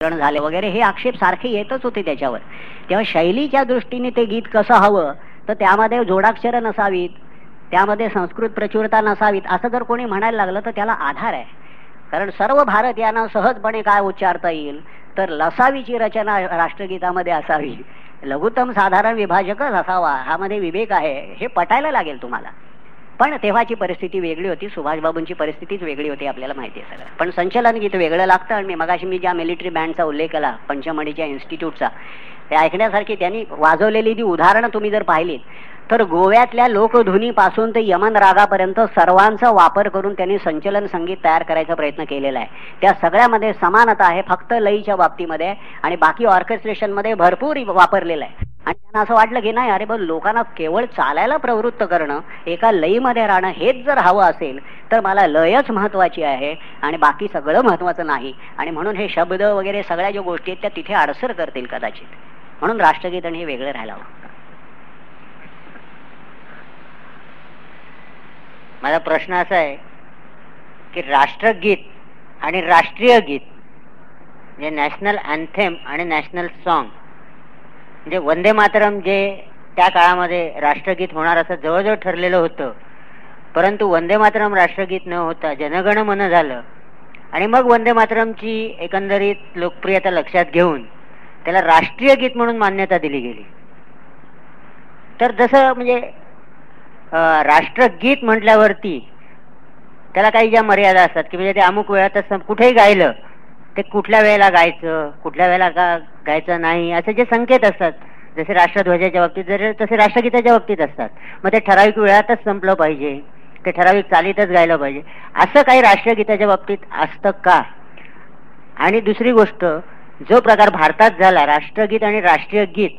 झाले वगैरे हे आक्षेप सारखे येतच होते त्याच्यावर. तेव्हा शैलीच्या दृष्टीने ते गीत कसं हवं तर त्यामध्ये जोडाक्षर नसावीत त्यामध्ये संस्कृत प्रचुरता नसावीत असं जर कोणी म्हणायला लागलं तर त्याला आधार आहे. कारण सर्व भारत यांना सहजपणे काय उच्चारता येईल तर लसावीची रचना राष्ट्रगीतामध्ये असावी. लघुतम साधारण विभाजकच असावा ह्यामध्ये विवेक आहे हे पटायला लागेल तुम्हाला. पण तेव्हाची परिस्थिती वेगळी होती सुभाषबाबूंची परिस्थितीच वेगळी होती आपल्याला माहिती आहे सगळं. पण संचलन गीत वेगळं लागतं आणि मी मगाशी मी ज्या मिलिटरी बँडचा उल्लेख केला पंचमढीच्या इन्स्टिट्यूटचा ते ऐकण्यासारखी त्यांनी वाजवलेली जी उदाहरणं तुम्ही जर पाहिलीत तर गोव्यातल्या लोकधुनीपासून ते यमन रागापर्यंत सर्वांचा वापर करून त्यांनी संचलन संगीत तयार करायचा प्रयत्न केलेला आहे. त्या सगळ्यामध्ये समानता आहे फक्त लईच्या बाबतीमध्ये आणि बाकी ऑर्केस्ट्रेशनमध्ये भरपूर वापरलेलं आहे. आणि त्यांना असं वाटलं की नाही अरे बघ लोकांना केवळ चालायला प्रवृत्त करणं एका लईमध्ये राहणं हेच जर हवं असेल तर मला लयच महत्वाची आहे आणि बाकी सगळं महत्वाचं नाही. आणि म्हणून हे शब्द वगैरे सगळ्या ज्या गोष्टी आहेत त्या तिथे अडसर करतील कदाचित. म्हणून राष्ट्रगीत आणि हे वेगळं राहायला हवं. माझा प्रश्न असा आहे की राष्ट्रगीत आणि राष्ट्रीय गीत म्हणजे नॅशनल अँथेम आणि नॅशनल सॉन्ग म्हणजे वंदे मातरम जे त्या काळामध्ये राष्ट्रगीत होणार असं जवळजवळ ठरलेलं होतं. परंतु वंदे मातरम राष्ट्रगीत न होता जनगण मन झालं. आणि मग वंदे मातरमची एकंदरीत लोकप्रियता लक्षात घेऊन त्याला राष्ट्रीय गीत म्हणून मान्यता दिली गेली. तर जसं म्हणजे राष्ट्रगीत म्हटल्यावरती त्याला काही ज्या मर्यादा असतात की म्हणजे ते अमुक वेळात कुठेही गायलं ते कुठल्या वेळेला गायचं कुठल्या वेळेला का गायचं नाही असे जे संकेत असतात जसे राष्ट्रध्वजाच्या बाबतीत जर तसे राष्ट्रगीताच्या बाबतीत असतात. मग ते ठराविक वेळातच संपलं पाहिजे. ते ठराविक चालीतच गायलं पाहिजे. असं काही राष्ट्रगीताच्या बाबतीत असतं का? आणि दुसरी गोष्ट जो प्रकार भारतात झाला राष्ट्रगीत आणि राष्ट्रीय गीत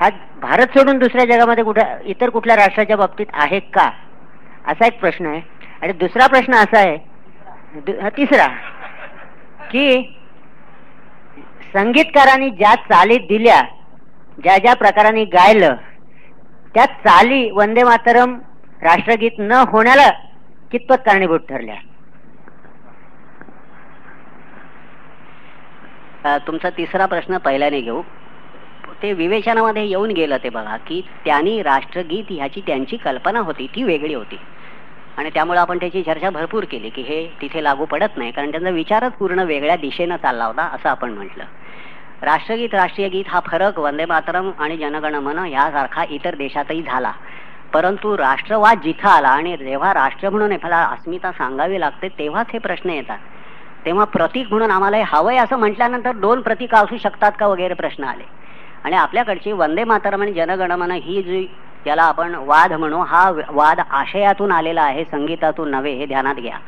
हा भारत सोडून दुसऱ्या जगामध्ये कुठं इतर कुठल्या राष्ट्राच्या बाबतीत आहे का? असा एक प्रश्न आहे. आणि दुसरा प्रश्न असा आहे तिसरा की संगीतकारांनी ज्या चाली दिल्या ज्या ज्या प्रकाराने गायलं त्या चाली वंदे मातरम राष्ट्रगीत न होण्याला कितपत कारणीभूत ठरल्या? तुमचा तिसरा प्रश्न पहिल्याने घेऊ. ते विवेचनामध्ये येऊन गेलं ते बघा की त्यांनी राष्ट्रगीत ह्याची त्यांची कल्पना होती ती वेगळी होती. आणि त्यामुळे आपण त्याची चर्चा भरपूर केली की हे तिथे लागू पडत नाही कारण त्यांचा विचारच पूर्ण वेगळ्या दिशेनं चालला होता असं आपण म्हटलं. राष्ट्रगीत राष्ट्रीय गीत हा फरक वंदे मातरम आणि जनगणमन यासारखा इतर देशातही झाला. परंतु राष्ट्रवाद जिथं आला आणि जेव्हा राष्ट्र म्हणून एखादा अस्मिता सांगावी लागते तेव्हाच हे प्रश्न येतात. तेव्हा प्रतीक म्हणून आम्हाला हे हवंय असं म्हटल्यानंतर दोन प्रतीक असू शकतात का वगैरे प्रश्न आले. आणि आपल्याकडची वंदे मातरम आणि जनगणमन ही जी ज्याला आपण वाद म्हणू हा वाद आशयातून आलेला आहे संगीतातून नव्हे हे ध्यानात घ्या.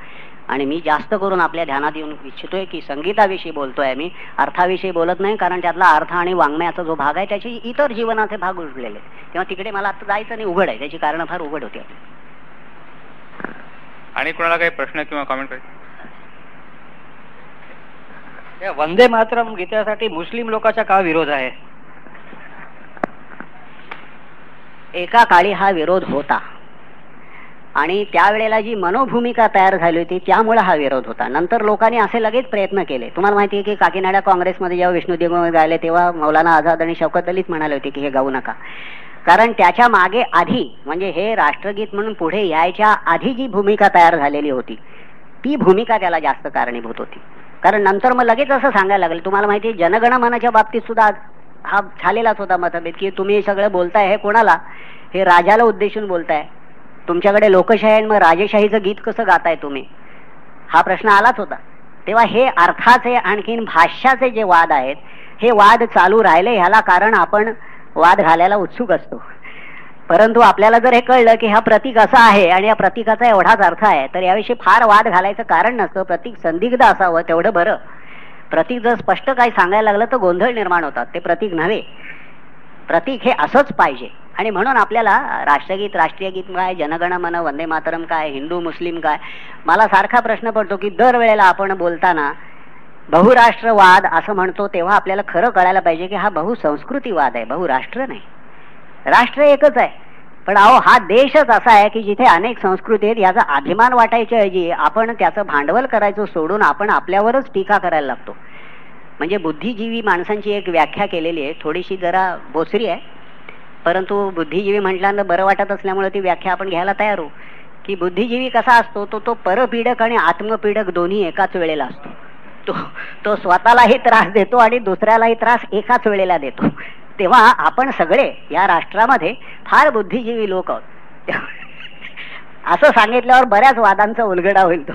आणि मी जास्त करून आपल्या ध्यानात येऊन इच्छितोय की संगीताविषयी बोलतोय मी अर्थाविषयी बोलत नाही कारण त्यातला अर्थ आणि वाङ्मयाचा जो भाग आहे त्याचे इतर जीवनाचे भाग उरलेले तेव्हा तिकडे मला आता जायचं नाही उघड आहे. त्याची कारण फार उघड होती आणि कोणाला काही प्रश्न किंवा कॉमेंट करायचे? वंदे मातरम गीतासाठी मुस्लिम लोकांचा का विरोध आहे? एका काळी हा विरोध होता. आणि त्यावेळेला जी मनोभूमिका तयार झाली होती त्यामुळे हा विरोध होता. नंतर लोकांनी असे लगेच प्रयत्न केले. तुम्हाला माहिती आहे की काकीनाडा काँग्रेसमध्ये जेव्हा विष्णू देगो गायले तेव्हा मौलाना आझाद आणि शौकत अलीच म्हणाले होते की हे गाऊ नका. कारण त्याच्यामागे आधी म्हणजे हे राष्ट्रगीत म्हणून पुढे यायच्या आधी जी भूमिका तयार झालेली होती ती भूमिका त्याला जास्त कारणीभूत होती. कारण नंतर मग लगेच असं सांगायला लागलं. तुम्हाला माहिती आहे जनगणमनाच्या बाबतीत सुद्धा हा झालेलाच होता मतभेद की तुम्ही सगळं बोलताय हे कोणाला? हे राजाला उद्देशून बोलताय. तुमच्याकडे लोकशाही आणि मग राजेशाहीचं गीत कसं गाताय तुम्ही? हा प्रश्न आलाच होता. तेव्हा हे अर्थाचे आणखीन भाष्याचे जे वाद आहेत हे वाद चालू राहिले ह्याला कारण आपण वाद घालायला उत्सुक असतो. परंतु आपल्याला जर हे कळलं की हा प्रतीक असा आहे आणि या प्रतीकाचा एवढाच अर्थ आहे तर याविषयी फार वाद घालायचं कारण नसतं. प्रतीक संदिग्ध असावं तेवढं बरं. प्रतीक जर स्पष्ट काही सांगायला लागलं तर गोंधळ निर्माण होतात. ते प्रतीक नव्हे. प्रतीक हे असंच पाहिजे. आणि म्हणून आपल्याला राष्ट्रगीत राष्ट्रीय गीत काय जनगण मन वंदे मातरम काय हिंदू मुस्लिम काय मला सारखा प्रश्न पडतो की दरवेळेला आपण बोलताना बहुराष्ट्रवाद असं म्हणतो तेव्हा आपल्याला खरं कळायला पाहिजे की हा बहुसंस्कृतीवाद आहे बहुराष्ट्र नाही. राष्ट्र एकच आहे. पण अहो हा देशच असा आहे की जिथे अनेक संस्कृती आहेत याचा अभिमान वाटायच्या ऐवजी आपण त्याचं भांडवल करायचं सोडून आपण आपल्यावरच टीका करायला लागतो. म्हणजे बुद्धिजीवी माणसांची एक व्याख्या केलेली आहे थोडीशी जरा बोसरी आहे. परंतु बुद्धिजीवी म्हटल्यानं बरं वाटत असल्यामुळे ती व्याख्या आपण घ्यायला तयार हो. की बुद्धिजीवी कसा असतो तो तो परपीडक आणि आत्मपीडक दोन्ही एकाच वेळेला असतो. तो तो स्वतःलाही त्रास देतो आणि दुसऱ्यालाही त्रास एकाच वेळेला देतो. तेव्हा आपण सगळे या राष्ट्रामध्ये फार बुद्धिजीवी लोक आहोत. असं सांगितल्यावर बऱ्याच वादांचा उलगडा होईल तो.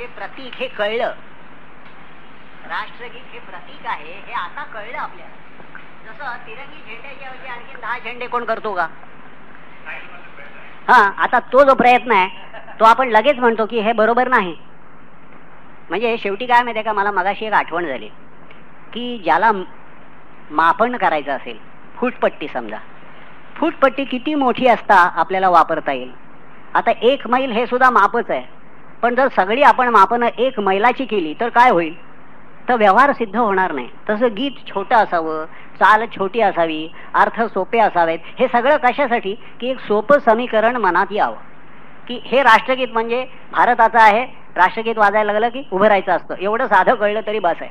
म्हणजे प्रतीक हे कळलं. राष्ट्रगीत हे प्रतीक आहे हे आता कळलं आपल्याला. जसं तिरंगी झेंड्याच्या ऐवजी आणखी दहा झेंडे कोण करतो का? हा आता तो जो प्रयत्न आहे तो आपण लगेच म्हणतो की हे बरोबर नाही. म्हणजे शेवटी काय माहितीये का मला मगाशी एक आठवण झाली. की ज्याला मापन करायचं असेल फूटपट्टी समजा. फूटपट्टी किती मोठी असता आपल्याला वापरता येईल. आता एक मैल हे सुद्धा मापच आहे. पण जर सगळी आपण मापनं एक मैलाची केली तर काय होईल? तर व्यवहार सिद्ध होणार नाही. तसं गीत छोटं असावं चाल छोटी असावी अर्थ सोपे असावेत हे सगळं कशासाठी? की एक सोपं समीकरण मनात यावं. की हे राष्ट्रगीत म्हणजे भारताचं आहे राष्ट्रगीत वाजायला लागलं की उभं राहायचं असतं. एवढं साधं कळलं तरी बस आहे.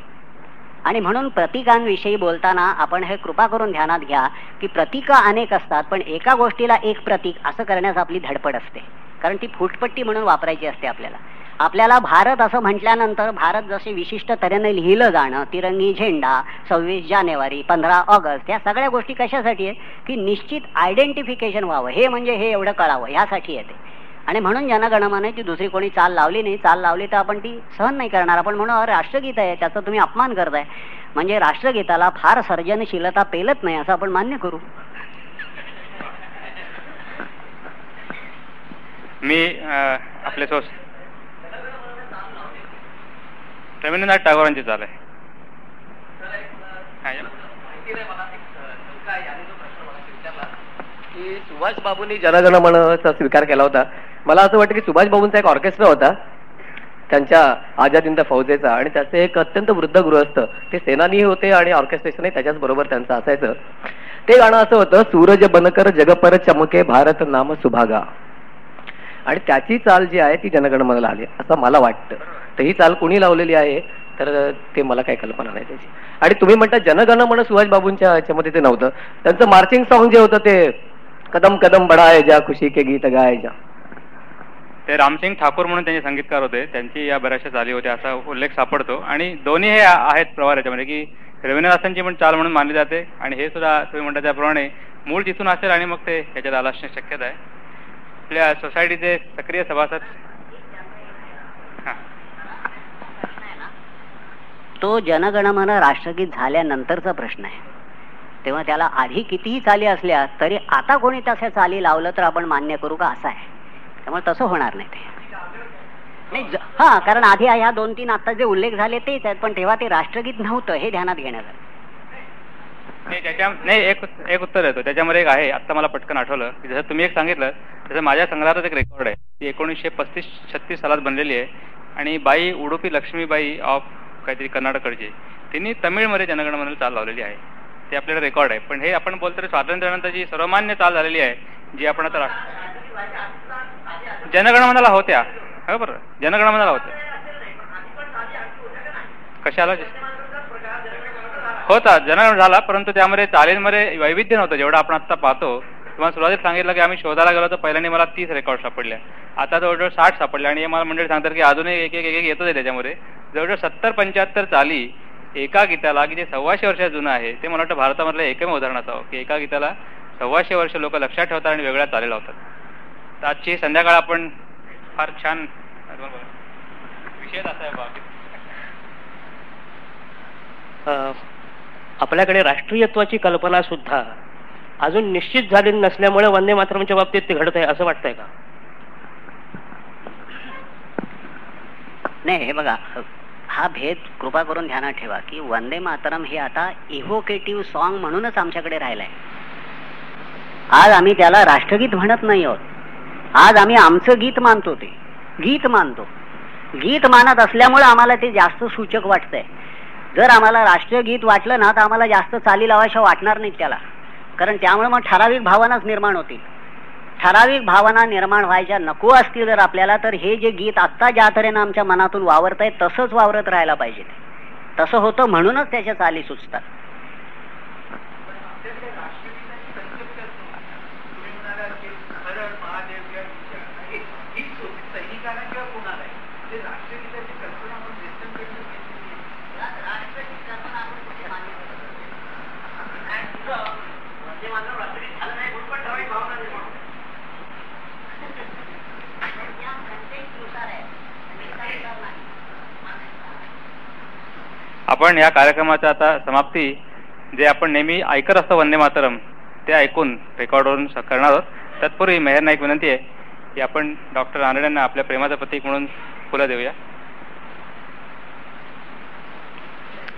आणि म्हणून प्रतीकांविषयी बोलताना आपण हे कृपा करून ध्यानात घ्या की प्रतीकं अनेक असतात पण एका गोष्टीला एक प्रतीक असं करण्यास आपली धडपड असते. कारण ती फुटपट्टी म्हणून वापरायची असते आपल्याला. आपल्याला भारत असं म्हटल्यानंतर भारत जसे विशिष्ट तऱ्हेने लिहिलं जाणं तिरंगी झेंडा सव्वीस जानेवारी पंधरा ऑगस्ट या सगळ्या गोष्टी कशासाठी आहे की निश्चित आयडेंटिफिकेशन व्हावं. हे म्हणजे हे एवढं कळावं ह्यासाठी येते. आणि म्हणून जनगणमाने ती दुसरी कोणी चाल लावली नाही. चाल लावली तर आपण ती सहन नाही करणार. आपण म्हणून "अरे, राष्ट्रगीत आहे त्याचा तुम्ही अपमान करताय. म्हणजे राष्ट्रगीताला फार सर्जनशीलता पेलत नाही असं आपण मान्य करू. मी आपले सोस. रवींद्रनाथ टागोरांची चाल आहे. सुभाष बाबूंनी जनगणमनचा स्वीकार केला होता. मला असं वाटतं की सुभाष बाबूंचा एक ऑर्केस्ट्रा होता. त्यांच्या आझाद हिंद फौजेचा आणि त्याचे एक अत्यंत वृद्ध गृहस्थ. ते सेनानी होते आणि ऑर्केस्ट्रेशनही त्याच्याच बरोबर त्यांचं असायचं. ते गाणं असं होतं सूरज बनकर जगपर चमके भारत नाम सुभागा. आणि त्याची चाल जी आहे ती जनगणमनाला आली असं मला वाटतं. तर ही चाल कुणी लावलेली आहे तर ते मला काही कल्पना नाही त्याची. आणि तुम्ही म्हणता जनगणमन सुभाष बाबूंच्या ह्याच्यामध्ये ते नव्हतं. त्यांचं मार्चिंग सॉन्ग जे होतं ते कदम कदम बढाय जा खुशी के गीत गाय जा. ते रामसिंग ठाकूर म्हणून त्यांचे संगीतकार होते. त्यांची या बऱ्याचशा चाली होत्या असा उल्लेख सापडतो. आणि दोन्ही हे आहेत प्रवार याच्यामध्ये की रवींद्रनाथांची पण चाल म्हणून मानली जाते. आणि हे सुद्धा तुम्ही म्हणता त्याप्रमाणे मूळ तिथून असेल आणि मग ते ह्याच्यात आला असणे शक्यता आहे. आपल्या सोसायटीचे सक्रिय सभासद. तो जनगणमन राष्ट्रगीत झाल्यानंतरचा प्रश्न आहे. तेव्हा त्याला आधी कितीही चाली असल्या तरी आता कोणी तशा चाली लावलं तर आपण मान्य करू का? असं आहे. त्यामुळे तसं होणार नाही ते. नाही हा कारण आधी ह्या दोन तीन आता जे उल्लेख झाले तेच आहेत पण तेव्हा ते राष्ट्रगीत नव्हतं हे ध्यानात घेण्याचं नाही त्याच्या नाही एक एक उत्तर येतो त्याच्यामध्ये एक आहे आत्ता मला पटकन आठवलं. की जसं तुम्ही एक सांगितलं तसं माझ्या संग्रहात एक रेकॉर्ड आहे. ती एकोणीसशे पस्तीस छत्तीस सालात बनलेली आहे. आणि बाई उडुपी लक्ष्मीबाई ऑफ काहीतरी कर्नाटकडची तिने तमिळमध्ये जनगणमनाला चाल लावलेली आहे. ते आपल्याला रेकॉर्ड आहे. पण हे आपण बोलतो स्वातंत्र्यानंतर जी सर्वमान्य चाल झालेली आहे जी आपण आता जनगण जनगणमनाला होत्या. हो बरोबर जनगणमनाला होत्या. कशाला? होता. जनगण झाला परंतु त्यामध्ये चालींमध्ये वैविध्य नव्हतं. जेवढं आपण आता पाहतो तुम्हाला सुरुवातीत सांगितलं की आम्ही शोधायला गेलो तर पहिल्यांदा मला तीस रेकॉर्ड सापडल्या. आता जवळजवळ साठ सापडले आणि हे मला मंडळी सांगतात की अजूनही एक एक एक एक येतच आहे त्याच्यामध्ये. जवळजवळ सत्तर पंच्याहत्तर चाली एका गीताला की जे सव्वाशे वर्ष जुनं आहे ते मला वाटतं भारतामधलं एकमेव उदाहरण असावं की एका गीताला सव्वाशे वर्ष लोक लक्षात ठेवतात आणि वेगळ्या चाली लावतात. तर आजची संध्याकाळ आपण फार छान विषय असा आहे बाबा आपल्याकडे राष्ट्रीयत्वाची कल्पना सुद्धा अजून निश्चित झाले नसल्यामुळे वंदे मातरमच्या बाबतीत ते घडत आहे असं वाटतंय का? नाही हे बघा हा भेद कृपा करून ध्यानात ठेवा की वंदे मातरम हे आता इव्होकेटिव्ह सॉन्ग म्हणूनच आमच्याकडे राहिलंय. आज आम्ही त्याला राष्ट्रगीत म्हणत नाही आहोत. आज आम्ही आमचं गीत मानतो ते. गीत मानतो. गीत मानत असल्यामुळे आम्हाला ते जास्त सूचक वाटतंय. जर आम्हाला राष्ट्रीय गीत वाटलं ना तर आम्हाला जास्त चाली लावाशा वाटणार नाहीत त्याला. कारण त्यामुळे मग ठराविक भावनाच निर्माण होतील. ठराविक भावना निर्माण व्हायच्या नको असतील जर आपल्याला तर हे जे गीत आत्ता ज्या तऱ्हेनं आमच्या मनातून वावरत आहे तसंच वावरत राहायला पाहिजे. ते तसं होतं म्हणूनच त्याच्या चाली सुचतात. आपण या कार्यक्रमाच्या आता समाप्ती जे आपण नेहमी ऐकत असतो वंदे मातरम ते ऐकून रेकॉर्डवरून करणार आहोत. तत्पूर्वी मेहरना एक विनंती आहे की आपण डॉक्टर आनंद यांना आपल्या प्रेमाचं प्रतीक म्हणून फुलं देऊया.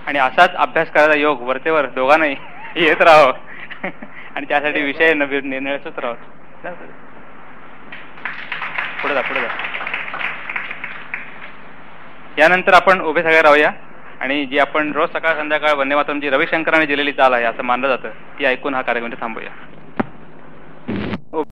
आणि असाच अभ्यास करायचा योग वरतेवर दोघांनाही येत राहावं. आणि त्यासाठी विषय नवीन निर्णय सुचत पुढे. जा पुढे जा. यानंतर आपण उभे सगळे राहूया. आणि जी आपण रोज सकाळ संध्याकाळ वंदे मातरमची रविशंकरांनी दिलेली चाल आहे असं मानलं जातं ती ऐकून हा कार्यक्रम थांबूया.